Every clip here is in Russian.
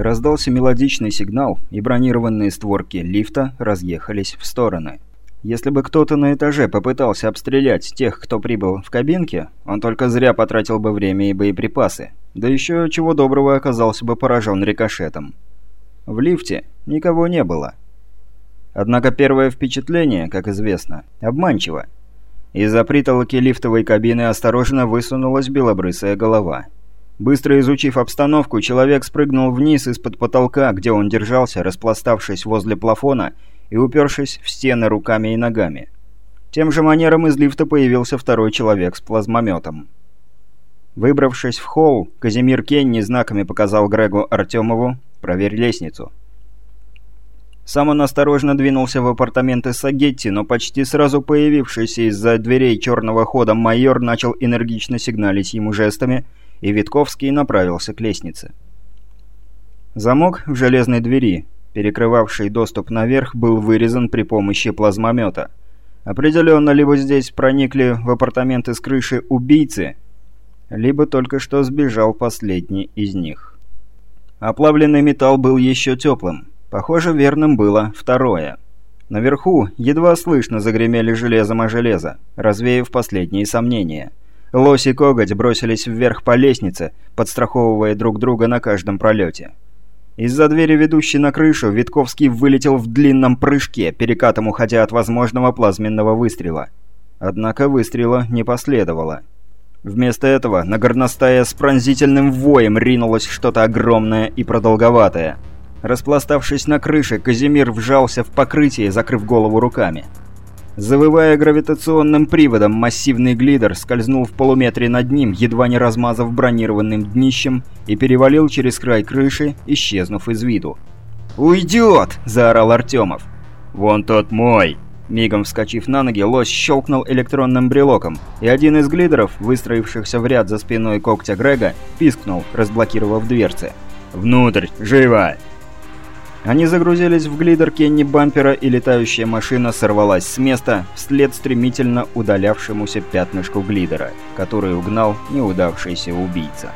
Раздался мелодичный сигнал, и бронированные створки лифта разъехались в стороны. Если бы кто-то на этаже попытался обстрелять тех, кто прибыл в кабинке, он только зря потратил бы время и боеприпасы. Да еще чего доброго оказался бы поражен рикошетом. В лифте никого не было. Однако первое впечатление, как известно, обманчиво. Из-за притолоки лифтовой кабины осторожно высунулась белобрысая голова. Быстро изучив обстановку, человек спрыгнул вниз из-под потолка, где он держался, распластавшись возле плафона и упершись в стены руками и ногами. Тем же манером из лифта появился второй человек с плазмометом. Выбравшись в холл, Казимир Кенни знаками показал Грегу Артемову «Проверь лестницу». Сам он осторожно двинулся в апартаменты Сагетти, но почти сразу появившийся из-за дверей черного хода майор начал энергично сигналить ему жестами – и Витковский направился к лестнице. Замок в железной двери, перекрывавший доступ наверх, был вырезан при помощи плазмомета. Определенно, либо здесь проникли в апартаменты с крыши убийцы, либо только что сбежал последний из них. Оплавленный металл был еще теплым. Похоже, верным было второе. Наверху едва слышно загремели железом о железо, развеяв последние сомнения. Лось и Коготь бросились вверх по лестнице, подстраховывая друг друга на каждом пролете. Из-за двери, ведущей на крышу, Витковский вылетел в длинном прыжке, перекатом уходя от возможного плазменного выстрела. Однако выстрела не последовало. Вместо этого на горностая с пронзительным воем ринулось что-то огромное и продолговатое. Распластавшись на крыше, Казимир вжался в покрытие, закрыв голову руками. Завывая гравитационным приводом, массивный глидер скользнул в полуметре над ним, едва не размазав бронированным днищем, и перевалил через край крыши, исчезнув из виду. «Уйдет!» – заорал Артемов. «Вон тот мой!» Мигом вскочив на ноги, лось щелкнул электронным брелоком, и один из глидеров, выстроившихся в ряд за спиной когтя Грега, пискнул, разблокировав дверцы. «Внутрь! Живо!» Они загрузились в глидер Кенни бампера, и летающая машина сорвалась с места вслед стремительно удалявшемуся пятнышку глидера, который угнал неудавшийся убийца.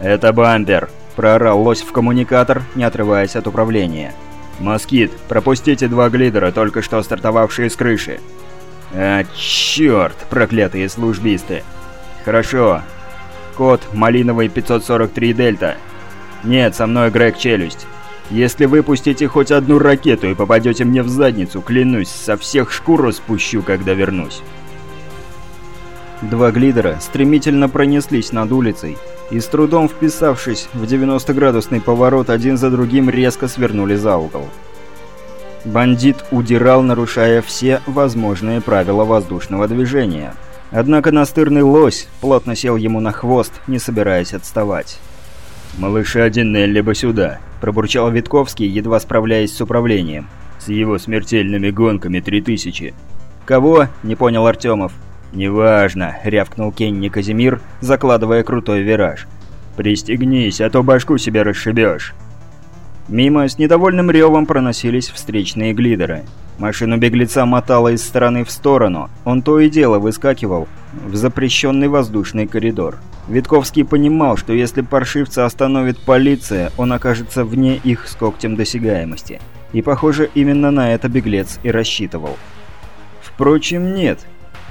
«Это бампер!» – проорал лось в коммуникатор, не отрываясь от управления. «Москит, пропустите два глидера, только что стартовавшие с крыши!» «А, черт, проклятые службисты!» «Хорошо. Код малиновый 543 Дельта. Нет, со мной Грег Челюсть. Если выпустите хоть одну ракету и попадете мне в задницу, клянусь, со всех шкуру спущу, когда вернусь. Два глидера стремительно пронеслись над улицей и, с трудом вписавшись в 90-градусный поворот, один за другим резко свернули за угол. Бандит удирал, нарушая все возможные правила воздушного движения. Однако настырный лось плотно сел ему на хвост, не собираясь отставать. «Малыша один либо сюда», – пробурчал Витковский, едва справляясь с управлением. «С его смертельными гонками 3000». «Кого?» – не понял Артемов. «Неважно», – рявкнул Кенни Казимир, закладывая крутой вираж. «Пристегнись, а то башку себе расшибешь». Мимо с недовольным ревом проносились встречные глидеры. Машину беглеца мотало из стороны в сторону. Он то и дело выскакивал в запрещенный воздушный коридор. Витковский понимал, что если паршивца остановит полиция, он окажется вне их с когтем досягаемости. И, похоже, именно на это беглец и рассчитывал. Впрочем, нет.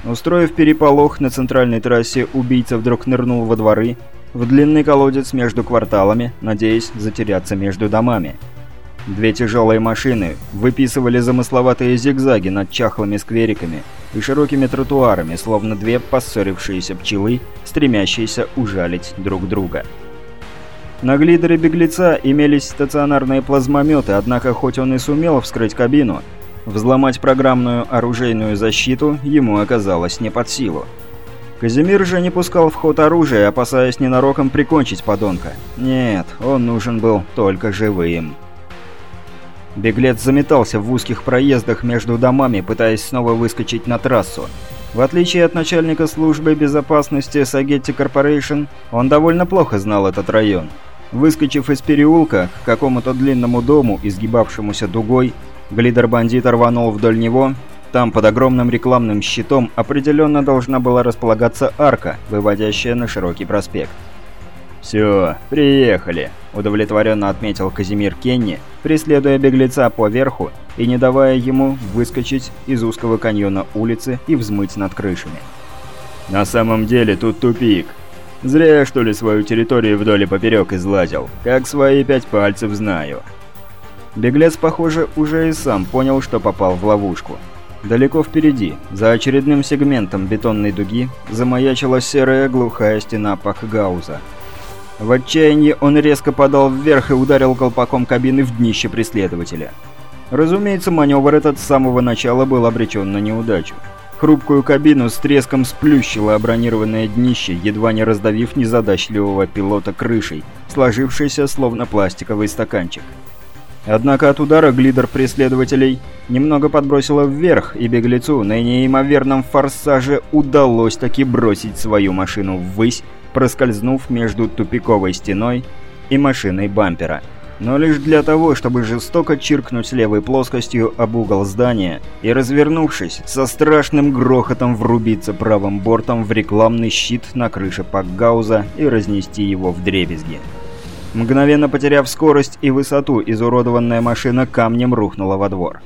Устроив переполох на центральной трассе, убийца вдруг нырнул во дворы, в длинный колодец между кварталами, надеясь затеряться между домами. Две тяжелые машины выписывали замысловатые зигзаги над чахлыми сквериками и широкими тротуарами, словно две поссорившиеся пчелы, стремящиеся ужалить друг друга. На глидере беглеца имелись стационарные плазмометы, однако хоть он и сумел вскрыть кабину, взломать программную оружейную защиту ему оказалось не под силу. Казимир же не пускал в ход оружие, опасаясь ненароком прикончить подонка. Нет, он нужен был только живым. Беглец заметался в узких проездах между домами, пытаясь снова выскочить на трассу. В отличие от начальника службы безопасности Сагетти Корпорейшн, он довольно плохо знал этот район. Выскочив из переулка к какому-то длинному дому, изгибавшемуся дугой, глидер-бандит рванул вдоль него там под огромным рекламным щитом определенно должна была располагаться арка, выводящая на широкий проспект. «Все, приехали», – удовлетворенно отметил Казимир Кенни, преследуя беглеца по верху и не давая ему выскочить из узкого каньона улицы и взмыть над крышами. «На самом деле тут тупик. Зря что ли, свою территорию вдоль и поперек излазил. Как свои пять пальцев знаю». Беглец, похоже, уже и сам понял, что попал в ловушку. Далеко впереди, за очередным сегментом бетонной дуги, замаячила серая глухая стена Пахгауза. В отчаянии он резко подал вверх и ударил колпаком кабины в днище преследователя. Разумеется, маневр этот с самого начала был обречен на неудачу. Хрупкую кабину с треском сплющило бронированное днище, едва не раздавив незадачливого пилота крышей, сложившейся словно пластиковый стаканчик. Однако от удара глидер преследователей немного подбросило вверх, и беглецу на неимоверном форсаже удалось таки бросить свою машину ввысь, проскользнув между тупиковой стеной и машиной бампера. Но лишь для того, чтобы жестоко чиркнуть левой плоскостью об угол здания и, развернувшись, со страшным грохотом врубиться правым бортом в рекламный щит на крыше Пакгауза и разнести его в дребезги. Мгновенно потеряв скорость и высоту, изуродованная машина камнем рухнула во двор.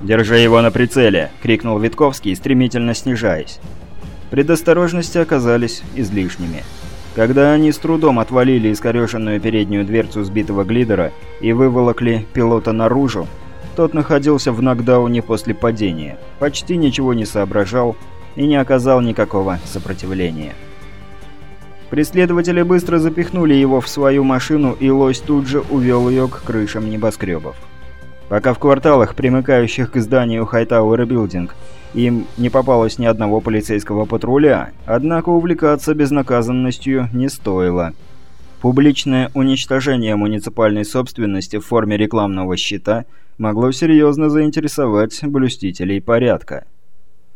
«Держи его на прицеле!» — крикнул Витковский, стремительно снижаясь. Предосторожности оказались излишними. Когда они с трудом отвалили искореженную переднюю дверцу сбитого глидера и выволокли пилота наружу, тот находился в нокдауне после падения, почти ничего не соображал и не оказал никакого сопротивления. Преследователи быстро запихнули его в свою машину, и лось тут же увел ее к крышам небоскребов. Пока в кварталах, примыкающих к зданию Хайтауэр Билдинг, им не попалось ни одного полицейского патруля, однако увлекаться безнаказанностью не стоило. Публичное уничтожение муниципальной собственности в форме рекламного щита могло серьезно заинтересовать блюстителей порядка.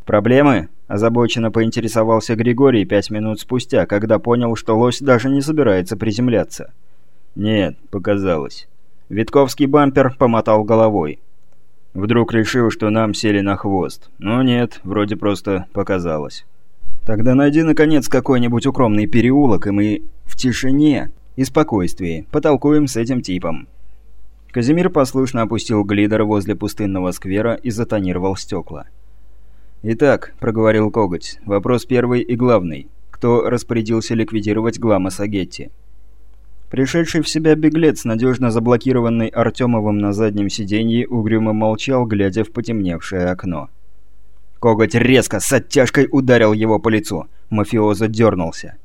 «Проблемы?» – озабоченно поинтересовался Григорий пять минут спустя, когда понял, что лось даже не собирается приземляться. «Нет, показалось». Витковский бампер помотал головой. Вдруг решил, что нам сели на хвост. Но нет, вроде просто показалось. Тогда найди, наконец, какой-нибудь укромный переулок, и мы в тишине и спокойствии потолкуем с этим типом. Казимир послушно опустил глидер возле пустынного сквера и затонировал стекла. «Итак», — проговорил Коготь, — «вопрос первый и главный. Кто распорядился ликвидировать Глама Сагетти?» Пришедший в себя беглец, надежно заблокированный Артемовым на заднем сиденье, угрюмо молчал, глядя в потемневшее окно. Коготь резко, с оттяжкой ударил его по лицу. Мафиоза дернулся.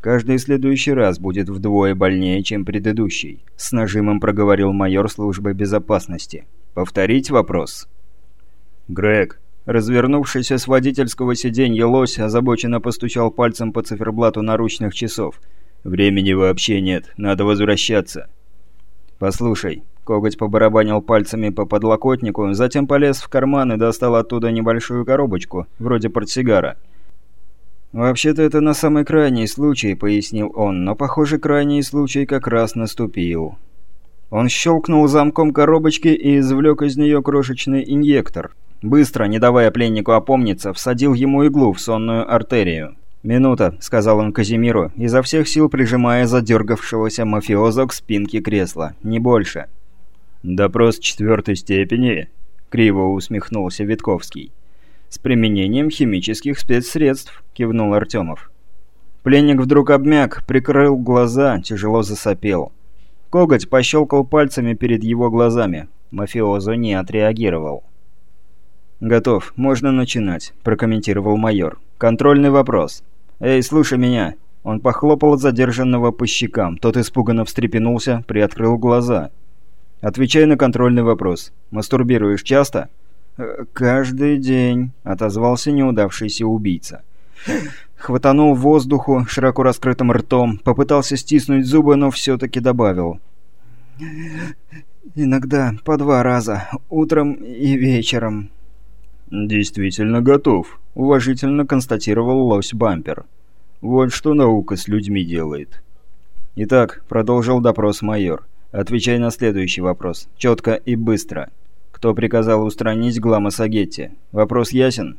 «Каждый следующий раз будет вдвое больнее, чем предыдущий», — с нажимом проговорил майор службы безопасности. «Повторить вопрос?» «Грег», Развернувшийся с водительского сиденья лось озабоченно постучал пальцем по циферблату наручных часов. «Времени вообще нет, надо возвращаться». «Послушай». Коготь побарабанил пальцами по подлокотнику, затем полез в карман и достал оттуда небольшую коробочку, вроде портсигара. «Вообще-то это на самый крайний случай», — пояснил он, но, похоже, крайний случай как раз наступил. Он щелкнул замком коробочки и извлек из нее крошечный инъектор — Быстро, не давая пленнику опомниться, всадил ему иглу в сонную артерию. «Минута», — сказал он Казимиру, изо всех сил прижимая задергавшегося мафиоза к спинке кресла. «Не больше». «Допрос четвертой степени?» — криво усмехнулся Витковский. «С применением химических спецсредств», — кивнул Артемов. Пленник вдруг обмяк, прикрыл глаза, тяжело засопел. Коготь пощелкал пальцами перед его глазами. Мафиозо не отреагировал. «Готов. Можно начинать», – прокомментировал майор. «Контрольный вопрос. Эй, слушай меня». Он похлопал задержанного по щекам. Тот испуганно встрепенулся, приоткрыл глаза. «Отвечай на контрольный вопрос. Мастурбируешь часто?» «Э, «Каждый день», — отозвался неудавшийся убийца. Хватанул воздуху широко раскрытым ртом, попытался стиснуть зубы, но все-таки добавил. «Иногда по два раза, утром и вечером». «Действительно готов», — уважительно констатировал лось Бампер. «Вот что наука с людьми делает». «Итак», — продолжил допрос майор, — «отвечай на следующий вопрос. Четко и быстро. Кто приказал устранить Глама Сагетти? Вопрос ясен?»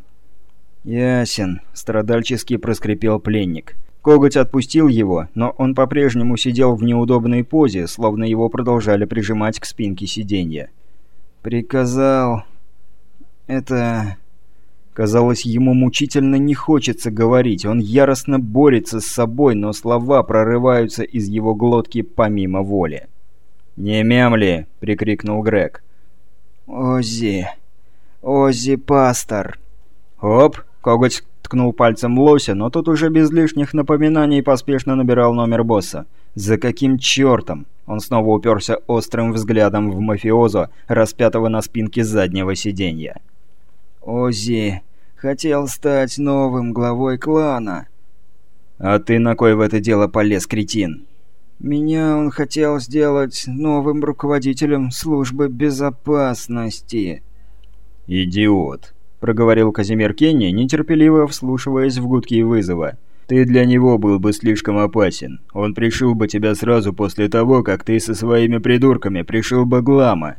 «Ясен», — страдальчески проскрипел пленник. Коготь отпустил его, но он по-прежнему сидел в неудобной позе, словно его продолжали прижимать к спинке сиденья. «Приказал... это...» Казалось, ему мучительно не хочется говорить. Он яростно борется с собой, но слова прорываются из его глотки помимо воли. «Не мямли!» — прикрикнул Грег. «Оззи! Оззи Пастор!» «Оп!» — коготь ткнул пальцем лося, но тот уже без лишних напоминаний поспешно набирал номер босса. «За каким чертом?» Он снова уперся острым взглядом в мафиозо, распятого на спинке заднего сиденья. «Оззи хотел стать новым главой клана». «А ты на кой в это дело полез, кретин?» «Меня он хотел сделать новым руководителем службы безопасности». «Идиот», — проговорил Казимир Кенни, нетерпеливо вслушиваясь в гудки вызова. «Ты для него был бы слишком опасен. Он пришил бы тебя сразу после того, как ты со своими придурками пришил бы Глама».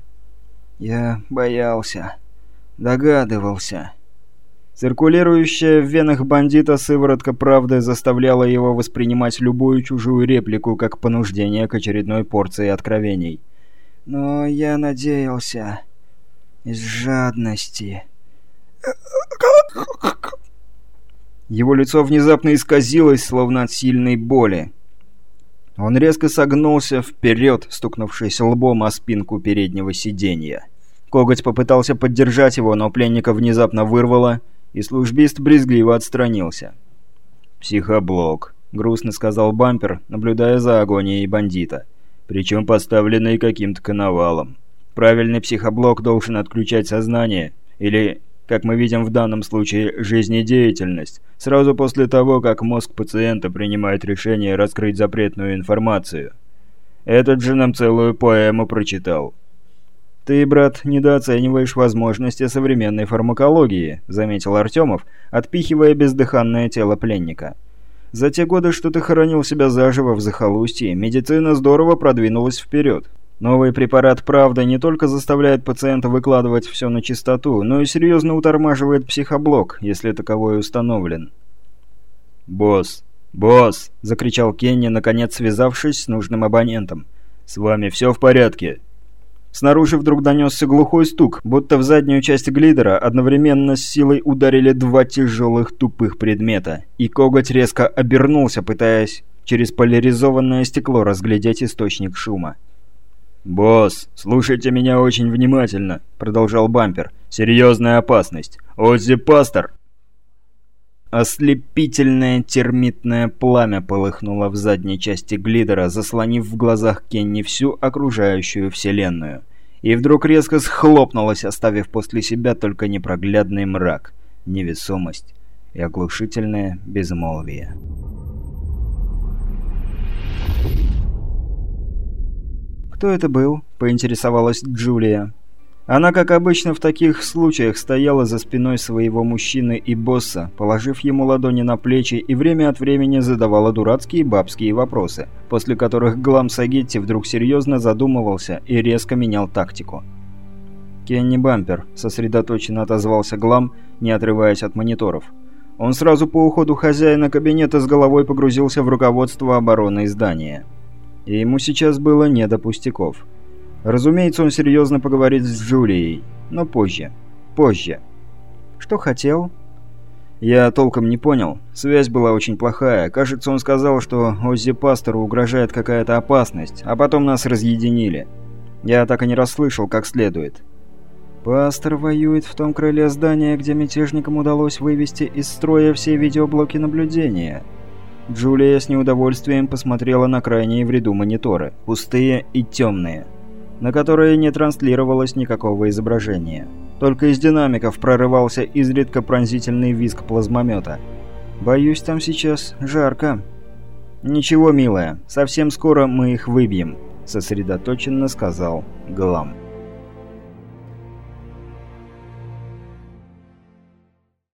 «Я боялся. Догадывался». Циркулирующая в венах бандита сыворотка правды заставляла его воспринимать любую чужую реплику как понуждение к очередной порции откровений. «Но я надеялся. Из жадности». Его лицо внезапно исказилось, словно от сильной боли. Он резко согнулся вперед, стукнувшись лбом о спинку переднего сиденья. Коготь попытался поддержать его, но пленника внезапно вырвало, и службист брезгливо отстранился. «Психоблок», — грустно сказал бампер, наблюдая за агонией бандита. «Причем поставленный каким-то коновалом. Правильный психоблок должен отключать сознание, или, как мы видим в данном случае, жизнедеятельность, сразу после того, как мозг пациента принимает решение раскрыть запретную информацию. Этот же нам целую поэму прочитал». «Ты, брат, недооцениваешь возможности современной фармакологии», — заметил Артемов, отпихивая бездыханное тело пленника. «За те годы, что ты хоронил себя заживо в захолустье, медицина здорово продвинулась вперед. Новый препарат «Правда» не только заставляет пациента выкладывать все на чистоту, но и серьезно утормаживает психоблок, если таковой установлен». «Босс! Босс!» — закричал Кенни, наконец связавшись с нужным абонентом. «С вами все в порядке?» Снаружи вдруг донесся глухой стук, будто в заднюю часть глидера одновременно с силой ударили два тяжелых тупых предмета, и коготь резко обернулся, пытаясь через поляризованное стекло разглядеть источник шума. «Босс, слушайте меня очень внимательно», — продолжал бампер. «Серьезная опасность. Оззи Пастор!» Ослепительное термитное пламя полыхнуло в задней части глидера, заслонив в глазах Кенни всю окружающую вселенную. И вдруг резко схлопнулось, оставив после себя только непроглядный мрак, невесомость и оглушительное безмолвие. «Кто это был?» — поинтересовалась Джулия. Она, как обычно в таких случаях, стояла за спиной своего мужчины и босса, положив ему ладони на плечи и время от времени задавала дурацкие бабские вопросы, после которых Глам Сагетти вдруг серьезно задумывался и резко менял тактику. «Кенни Бампер», — сосредоточенно отозвался Глам, не отрываясь от мониторов. Он сразу по уходу хозяина кабинета с головой погрузился в руководство обороны здания. И ему сейчас было не до пустяков. Разумеется, он серьезно поговорит с Джулией, но позже. Позже. Что хотел? Я толком не понял. Связь была очень плохая. Кажется, он сказал, что Оззи Пастору угрожает какая-то опасность, а потом нас разъединили. Я так и не расслышал как следует. Пастор воюет в том крыле здания, где мятежникам удалось вывести из строя все видеоблоки наблюдения. Джулия с неудовольствием посмотрела на крайние в ряду мониторы, пустые и темные на которые не транслировалось никакого изображения. Только из динамиков прорывался изредка пронзительный визг плазмомета. «Боюсь, там сейчас жарко». «Ничего, милая, совсем скоро мы их выбьем», — сосредоточенно сказал Глам.